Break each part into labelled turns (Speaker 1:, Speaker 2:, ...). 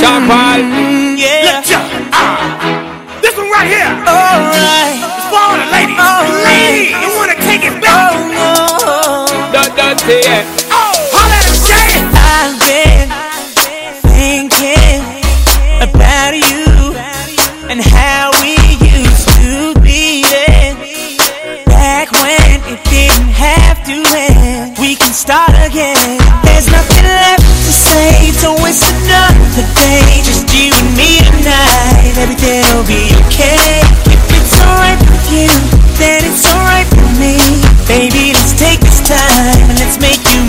Speaker 1: Sean Paul.
Speaker 2: Yeah.
Speaker 3: Let's. Ah. This one right here.
Speaker 2: Alright.
Speaker 3: It's for all the ladies.
Speaker 2: Alright.
Speaker 3: Ladies, you wanna take it back?
Speaker 2: Oh no.
Speaker 1: Don't, don't say it.
Speaker 3: Oh, holla at him, Jay.
Speaker 2: I've been thinking about you and how we used to be then. Back when it didn't have to end. We can start again. There's nothing left to say, so it's another day. Just you and me tonight. Everything will be okay. If it's alright with you, then it's alright with me. Baby, let's take this time and let's make new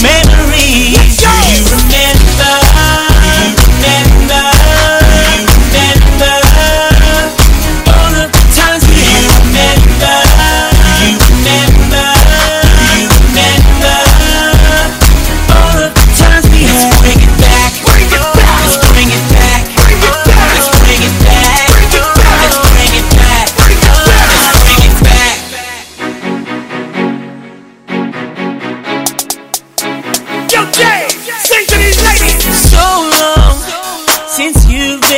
Speaker 2: since you've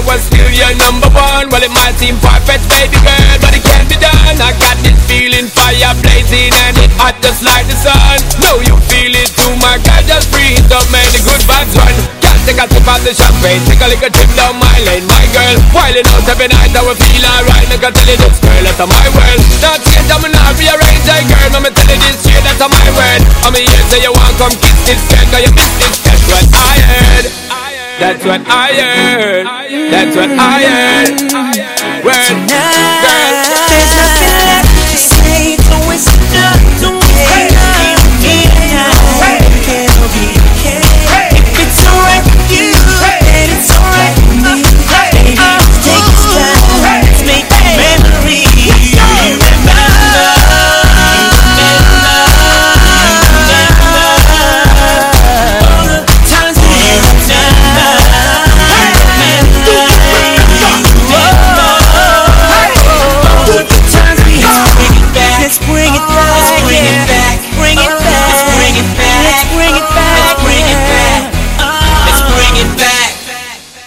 Speaker 2: I
Speaker 1: was still your number one. Well, it might seem far-fetched, baby girl, but it can't be done. I got this feeling, fire blazing, and it hot just like the sun. Know you feel it too, my God, just breathe up, man. The good vibes run. Can't take a sip of the champagne, take a little trip down my lane, my girl. Whiling out every night, I will feel alright. Like I tell you this, girl, that's my world. Not change, I'm not rearrange, hey girl. I'ma tell you this shit, that's my word. I'm here, say you want come kiss this girl, cause you miss this. That's what I heard. That's what I heard. That's what I am. When,
Speaker 2: Tonight,